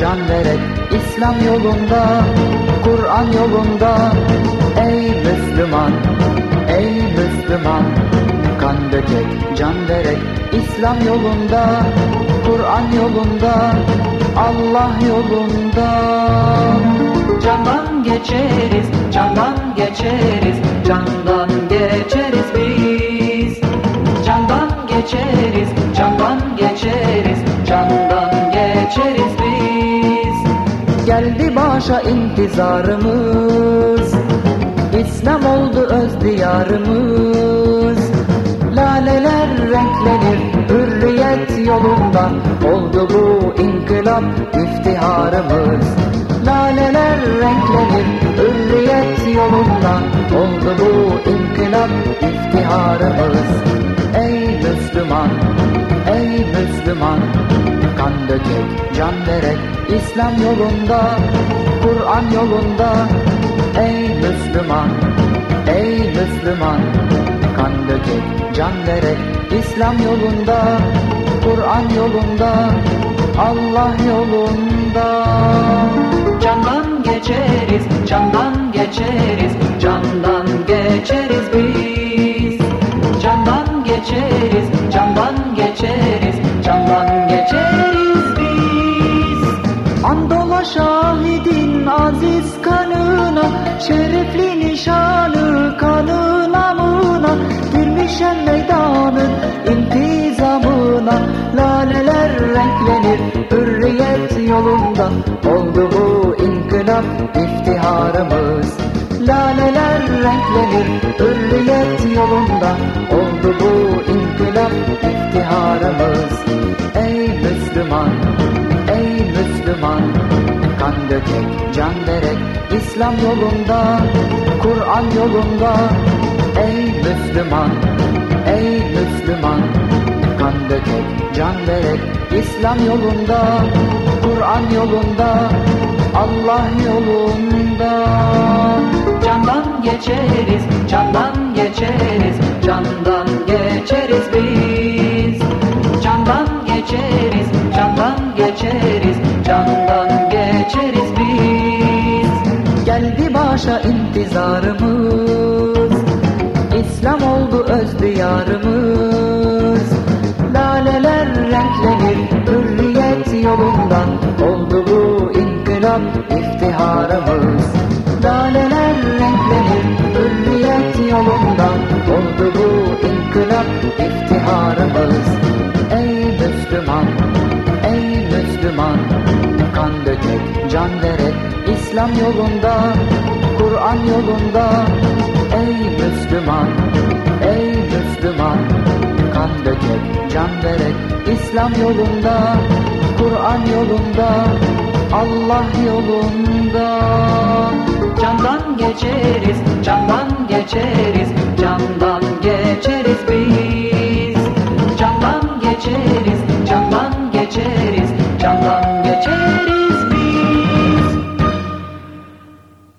can verek İslam yolunda, Kur'an yolunda Ey Müslüman, ey Müslüman Kan dökek, can verek İslam yolunda, Kur'an yolunda Allah yolunda Candan geçeriz, candan geçeriz, candan geçeriz biz. Candan geçeriz, candan geçeriz, candan geçeriz başa intizarımız. İslam oldu öz diyarımız. Laleler renklenir hürriyet yolunda. Oldu bu inkılap iftiharımız. Laleler renklenir hürriyet yolunda. Oldu bu inkılap iftiharımız. Ey Müslüman, ey Müslüman. Kan dökek, can verek İslam yolunda, Kur'an yolunda. Ey Müslüman, ey Müslüman Kan dökek, can verek İslam yolunda, Kur'an yolunda Allah yolunda. Candan geçeriz, candan geçeriz, candan geçeriz biz. Candan geçeriz, şahidin aziz kanına Şerefli nişanı kanı namına Girmişem meydanın intizamına Laleler renklenir hürriyet yolunda. Oldu bu inkılap iftiharımız Laleler renklenir hürriyet yolunda Dökek, can verek İslam yolunda, Kur'an yolunda Ey Müslüman, ey Müslüman Kan dökek, can verek İslam yolunda, Kur'an yolunda Allah yolunda Candan geçeriz, candan geçeriz, candan geçeriz biz. Candan geçeriz, candan geçeriz, candan geçeriz biz. Geldi başa intizarımız. İslam oldu öz diyarımız. Laleler renklenir hürriyet yolundan. Oldu bu inkılap iftiharımız. Laleler renklenir hürriyet yolundan. Oldu bu inkılap iftiharımız. Ey Müslüman, Kan dökek, can verek İslam yolunda, Kur'an yolunda. Ey Müslüman, ey Müslüman Kan dökek, can verek İslam yolunda, Kur'an yolunda Allah yolunda. Candan geçeriz, candan geçeriz,